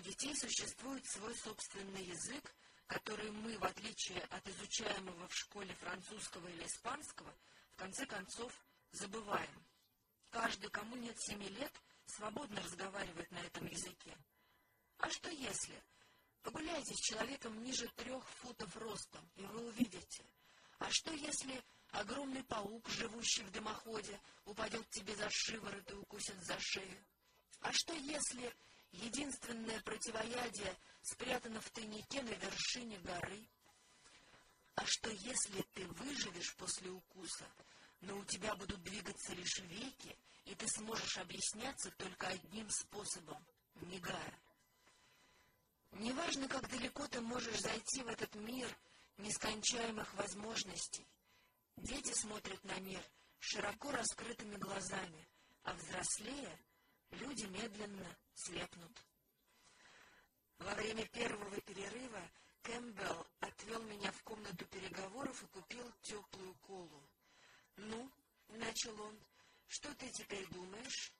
У детей существует свой собственный язык, который мы, в отличие от изучаемого в школе французского или испанского, в конце концов забываем. Каждый, кому нет семи лет, свободно разговаривает на этом языке. А что если? Погуляйте с человеком ниже трех футов ростом, и вы увидите. А что если огромный паук, живущий в дымоходе, упадет тебе за шиворот и укусит за шею? А что если единственное противоядие спрятано в тайнике на вершине горы? А что если ты выживешь после укуса, но у тебя будут двигаться лишь веки, и ты сможешь объясняться только одним способом — мигая? Неважно, как далеко ты можешь зайти в этот мир нескончаемых возможностей. Дети смотрят на мир широко раскрытыми глазами, а взрослее люди медленно слепнут. Во время первого перерыва Кэмпбелл отвел меня в комнату переговоров и купил теплую колу. «Ну, — начал он, — что ты теперь думаешь?»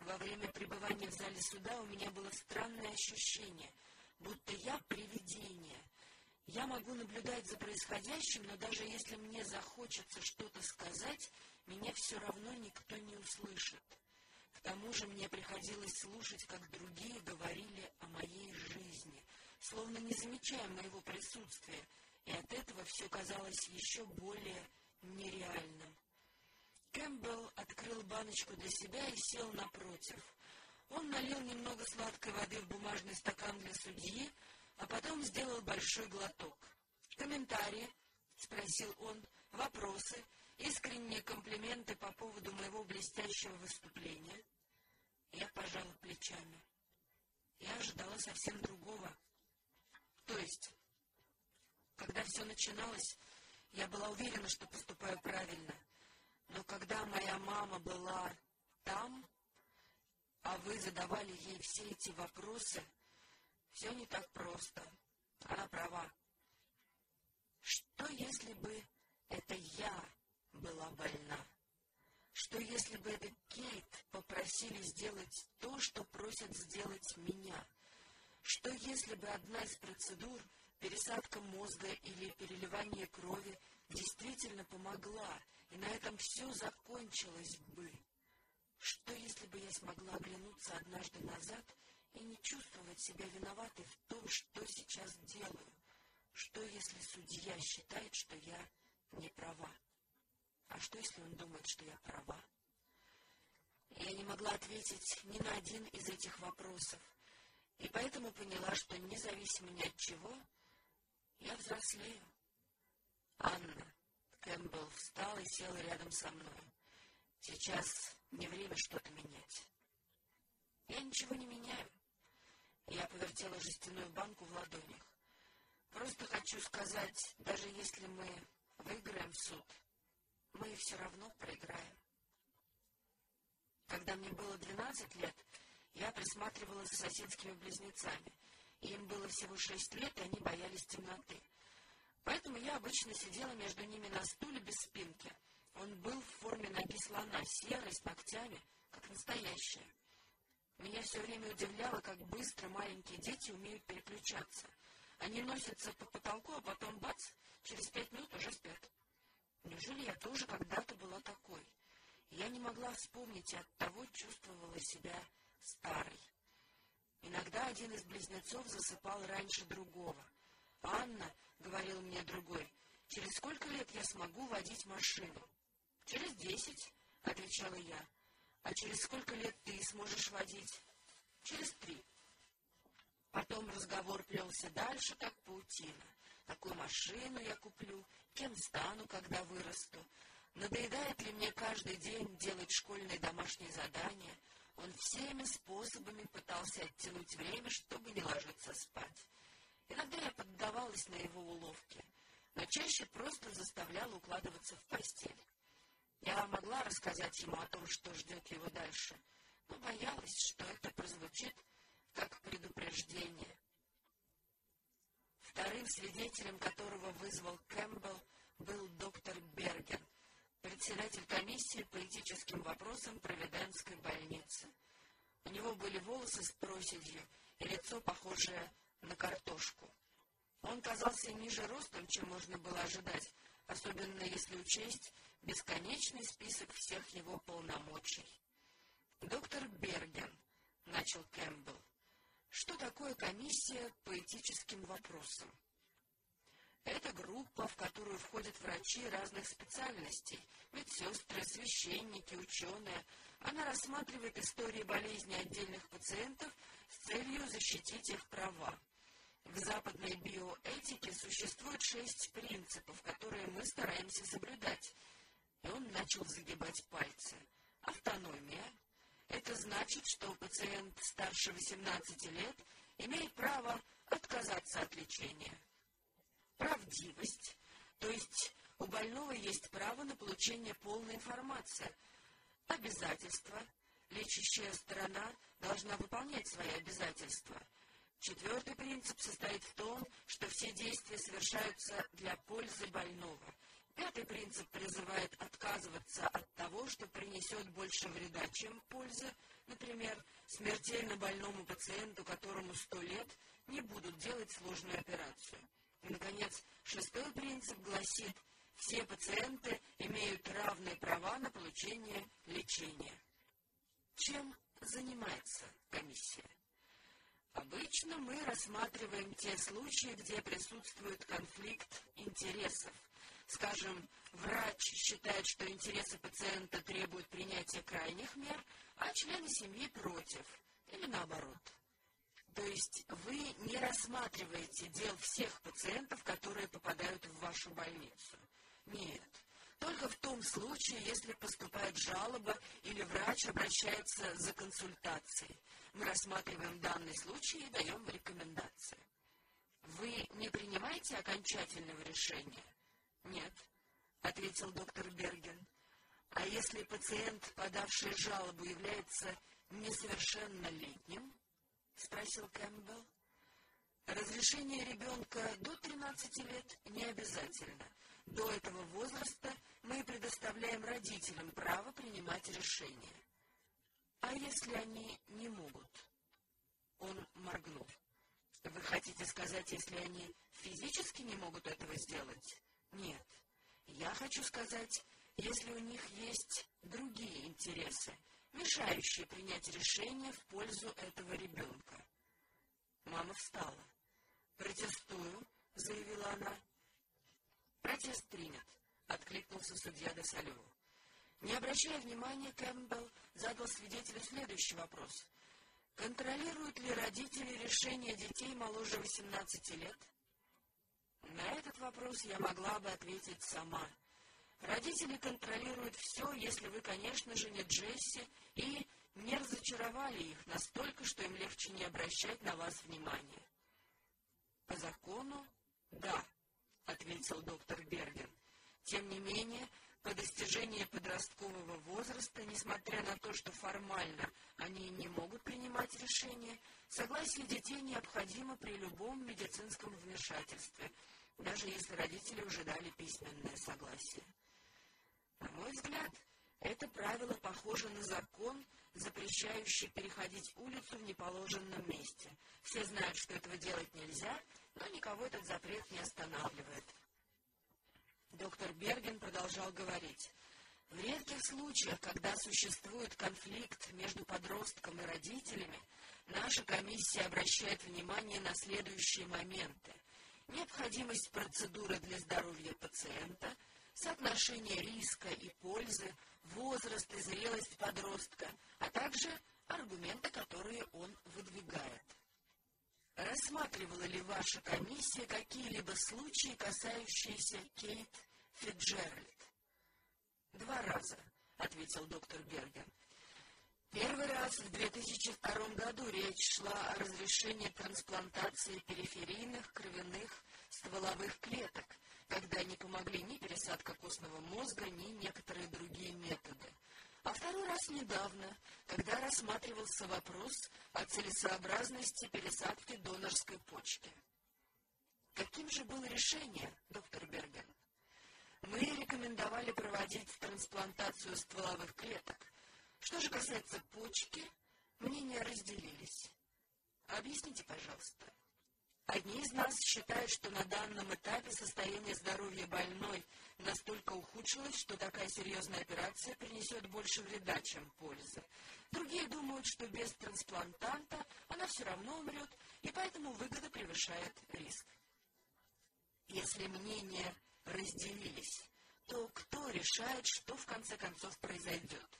Во время пребывания в зале суда у меня было странное ощущение, будто я привидение. Я могу наблюдать за происходящим, но даже если мне захочется что-то сказать, меня все равно никто не услышит. Тому же мне приходилось слушать, как другие говорили о моей жизни, словно не замечая моего присутствия, и от этого все казалось еще более нереальным. Кэмпбелл открыл баночку для себя и сел напротив. Он налил немного сладкой воды в бумажный стакан для судьи, а потом сделал большой глоток. «Комментарии?» — спросил он. «Вопросы? Искренние комплименты по поводу моего блестящего выступления?» Я пожала плечами. Я ожидала совсем другого. То есть, когда все начиналось, я была уверена, что поступаю правильно — но когда моя мама была там, а вы задавали ей все эти вопросы, все не так просто. Она права. Что, если бы это я была больна? Что, если бы это Кейт попросили сделать то, что просят сделать меня? Что, если бы одна из процедур, пересадка мозга или переливание крови, действительно помогла, и на этом все закончилось бы. Что, если бы я смогла оглянуться однажды назад и не чувствовать себя виноватой в том, что сейчас делаю? Что, если судья считает, что я не права? А что, если он думает, что я права? Я не могла ответить ни на один из этих вопросов, и поэтому поняла, что независимо ни от чего, я взрослею. Анна, Кэмпбелл встал и сел рядом со мной. Сейчас не время что-то менять. Я ничего не меняю. Я повертела жестяную банку в ладонях. Просто хочу сказать, даже если мы выиграем суд, мы все равно проиграем. Когда мне было двенадцать лет, я присматривала за соседскими близнецами. Им было всего шесть лет, и они боялись темноты. Поэтому я обычно сидела между ними на стуле без спинки. Он был в форме ноги слона, серой, с ногтями, как настоящая. Меня все время удивляло, как быстро маленькие дети умеют переключаться. Они носятся по потолку, а потом бац, через пять минут уже спят. Неужели я тоже когда-то была такой? Я не могла вспомнить и оттого чувствовала себя старой. Иногда один из близнецов засыпал раньше другого. Анна — говорил мне другой, — через сколько лет я смогу водить машину? — Через десять, — отвечала я. — А через сколько лет ты сможешь водить? — Через три. Потом разговор плелся дальше, как паутина. Какую машину я куплю, кем стану, когда вырасту. Надоедает ли мне каждый день делать школьные домашние задания? Он всеми способами пытался оттянуть время, чтобы не ложиться спать. Иногда я поддавалась на его уловки, но чаще просто заставляла укладываться в постель. Я могла рассказать ему о том, что ждет его дальше, но боялась, что это прозвучит как предупреждение. Вторым свидетелем, которого вызвал Кэмпбелл, был доктор Берген, председатель комиссии по этическим вопросам Провиденской больницы. У него были волосы с проседью, и лицо похожее на картошку. Он казался ниже ростом, чем можно было ожидать, особенно если учесть бесконечный список всех его полномочий. «Доктор Берген», — начал Кэмпбелл, — «что такое комиссия по этическим вопросам?» Это группа, в которую входят врачи разных специальностей, медсестры, священники, ученые. Она рассматривает истории болезни отдельных пациентов с целью защитить их права. В западной биоэтике существует шесть принципов, которые мы стараемся соблюдать. И он начал загибать пальцы. Это значит, что пациент старше 18 лет имеет право отказаться от лечения правдивость, то есть у больного есть право на получение полной информации. Обязательства. Лечащая сторона должна выполнять свои обязательства. Четвертый принцип состоит в том, что все действия совершаются для пользы больного. Пятый принцип призывает отказываться от того, что принесет больше вреда, чем пользы. Например, смертельно больному пациенту, которому сто лет, не будут делать сложную операцию. И, наконец, шестой принцип гласит, все пациенты имеют равные права на получение лечения. Чем занимается комиссия? Обычно мы рассматриваем те случаи, где присутствует конфликт интересов. Скажем, врач считает, что интересы пациента требуют принятия крайних мер, а члены семьи против, или наоборот. То есть вы не рассматриваете дел всех пациентов, которые попадают в вашу больницу? Нет. Только в том случае, если поступает жалоба или врач обращается за консультацией. Мы рассматриваем данный случай и даем рекомендации. Вы не принимаете окончательного решения? Нет, ответил доктор Берген. А если пациент, подавший жалобу, является несовершеннолетним? — спросил Кэмпбелл. Разрешение ребенка до 13 лет не обязательно. До этого возраста мы предоставляем родителям право принимать решения. А если они не могут? Он моргнул. Вы хотите сказать, если они физически не могут этого сделать? Нет. Я хочу сказать, если у них есть другие интересы, мешающие принять решение в пользу этого ребенка. Мама встала. «Протестую», — заявила она. «Протест принят», — откликнулся судья Досалеву. Не обращая внимания, Кэмпбелл задал свидетелю следующий вопрос. Контролируют ли родители решения детей моложе 18 лет? На этот вопрос я могла бы ответить сама — Родители контролируют все, если вы, конечно же, не Джесси, и не разочаровали их настолько, что им легче не обращать на вас внимания. По закону — да, — ответил доктор Берген. Тем не менее, по достижении подросткового возраста, несмотря на то, что формально они не могут принимать решения, согласие детей необходимо при любом медицинском вмешательстве, даже если родители уже дали письменное согласие. На мой взгляд, это правило похоже на закон, запрещающий переходить улицу в неположенном месте. Все знают, что этого делать нельзя, но никого этот запрет не останавливает. Доктор Берген продолжал говорить. В редких случаях, когда существует конфликт между подростком и родителями, наша комиссия обращает внимание на следующие моменты. Необходимость процедуры для здоровья пациента – соотношение риска и пользы, возраст и зрелость подростка, а также аргументы, которые он выдвигает. Рассматривала ли ваша комиссия какие-либо случаи, касающиеся Кейт Фиджеральд? Два раза, ответил доктор Берген. Первый раз в 2002 году речь шла о разрешении трансплантации периферийных кровяных стволовых клеток, когда не помогли ни пересадка костного мозга, ни некоторые другие методы. А второй раз недавно, когда рассматривался вопрос о целесообразности пересадки донорской почки. Каким же было решение, доктор Берген? Мы рекомендовали проводить трансплантацию стволовых клеток. Что же касается почки, мнения разделились. Объясните, пожалуйста. Одни из нас считают, что на данном этапе состояние здоровья больной настолько ухудшилось, что такая серьезная операция принесет больше вреда, чем пользы. Другие думают, что без трансплантанта она все равно умрет, и поэтому выгода превышает риск. Если мнения разделились, то кто решает, что в конце концов произойдет?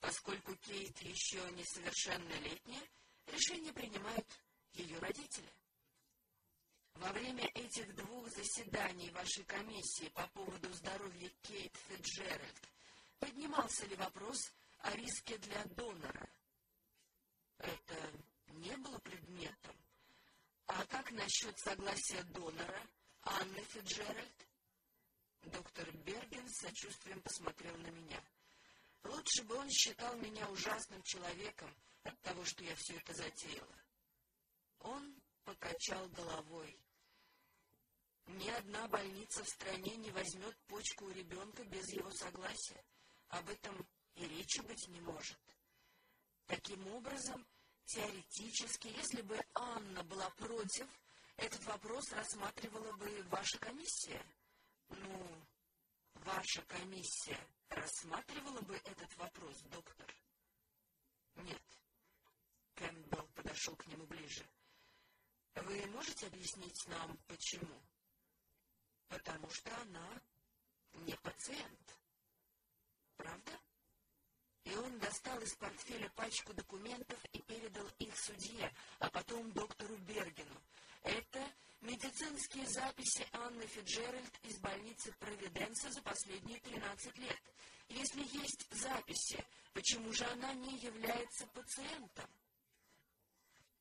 Поскольку Кейт еще несовершеннолетняя, решение принимают ее родители. Во время этих двух заседаний вашей комиссии по поводу здоровья Кейт Фиджеральд поднимался ли вопрос о риске для донора? Это не было предметом. А как насчет согласия донора, Анны Фиджеральд? Доктор Берген с сочувствием посмотрел на меня. Лучше бы он считал меня ужасным человеком от того, что я все это затеяла. Он покачал головой. Ни одна больница в стране не возьмет почку у ребенка без его согласия. Об этом и речи быть не может. Таким образом, теоретически, если бы Анна была против, этот вопрос рассматривала бы ваша комиссия. Ну, ваша комиссия рассматривала бы этот вопрос, доктор? Нет. Кэмпбелл подошел к нему ближе. Вы можете объяснить нам, почему? Потому что она не пациент. Правда? И он достал из портфеля пачку документов и передал их судье, а потом доктору Бергену. Это медицинские записи Анны Фиджеральд из больницы Провиденса за последние 13 лет. Если есть записи, почему же она не является пациентом?